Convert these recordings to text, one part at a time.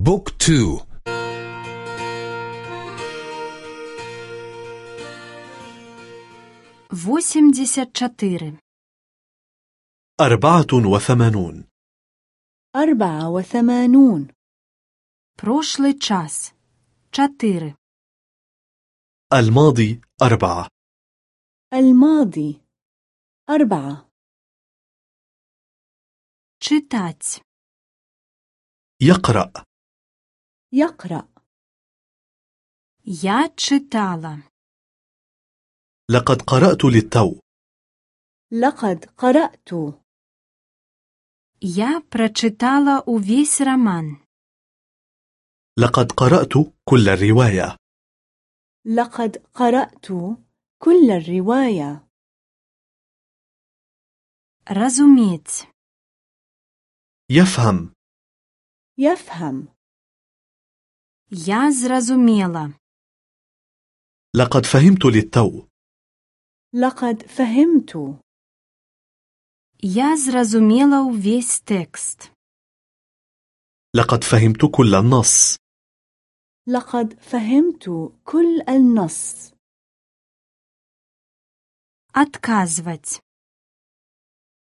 بوك تو восемьдесят четыре أربعة وثمانون أربعة وثمانون прошлый час четыре الماضي أربعة الماضي أربعة читать يقرأ يقرأ я читала لقد قرأت للتو لقد قرأت я прочитала увесь роман لقد قرأت كل الرواية لقد قرأت كل الرواية разуметь يفهم يفهم я зразумела لقد فهمت للتو لقد فهمت я зразумела увесь тэкст لقد فهمت كل النص لقد فهمت كل النص отказывать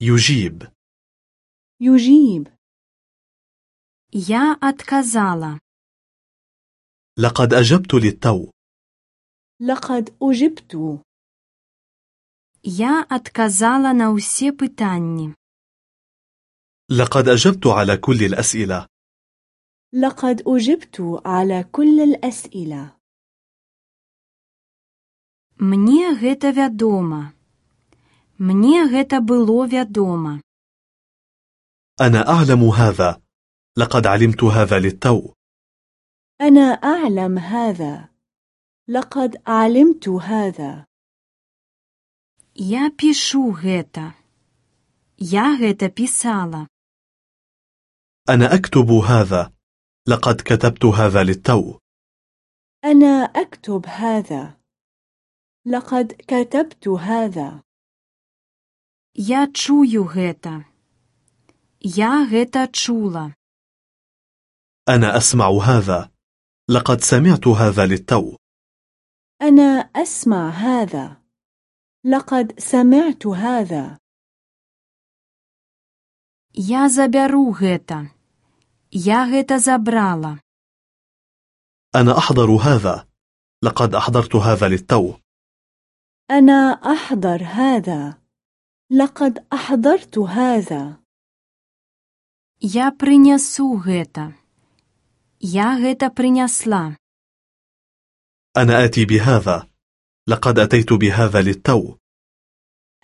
يجيب يجيب я отказала لقد أجبت للتو لقد أجبت я отказала на ўсе пытанні لقد أجبت على كل الأسئلة لقد أجبت على كل الأسئلة мне гэта вядома мне гэта было вядома أنا أعلم هذا لقد علمت هذا للتو أنا أعلم هذا لقد علمت هذا я пішу гэта я гэта пісала أنا أكتب هذا لقد كتبت هذا للتو أنا أكتب هذا لقد كتبت هذا я чую гэта я гэта чула أنا أسمع هذا لقد سمعت هذا للتو أنا أسمع هذا لقد سمعت هذا я забяру гэта я гэта забрала أنا أحضر هذا لقد أحضرت هذا للتو أنا أحضر هذا لقد أحضرت هذا я прынясу гэта я гэта прынясла أنا آتي بهذا لقد أتيت بهذا للتو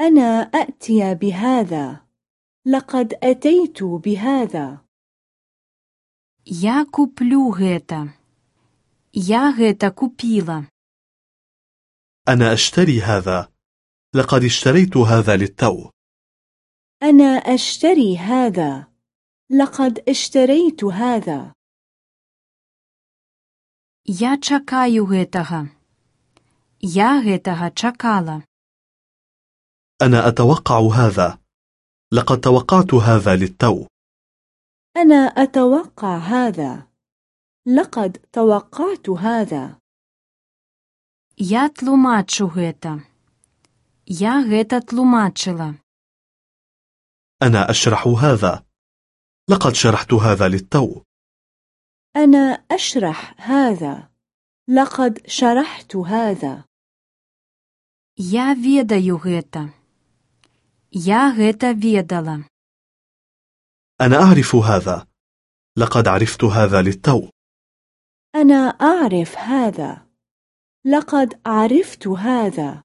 أنا أأتي بهذا لقد أتيت بهذا я куплю гэта я гэта купіла أنا أشتري هذا لقد اشتريت هذا للتو أنا أشتري هذا لقد اشتريت هذا я чакаю гэтага я гэтага чакала أنا أتوقع هذا لقد توقعت هذا للتو أنا أتوقع هذا لقد توقعت هذا я тлумачу гэта я гэта тлумачыла أنا أشرح هذا لقد شرحت هذا للتو أنا أشرح هذا لقد شرحت هذا я ведаю гэта я гэта ведала أنا أعرف هذا لقد عرفت هذا للتو أنا أعرف هذا لقد عرفت هذا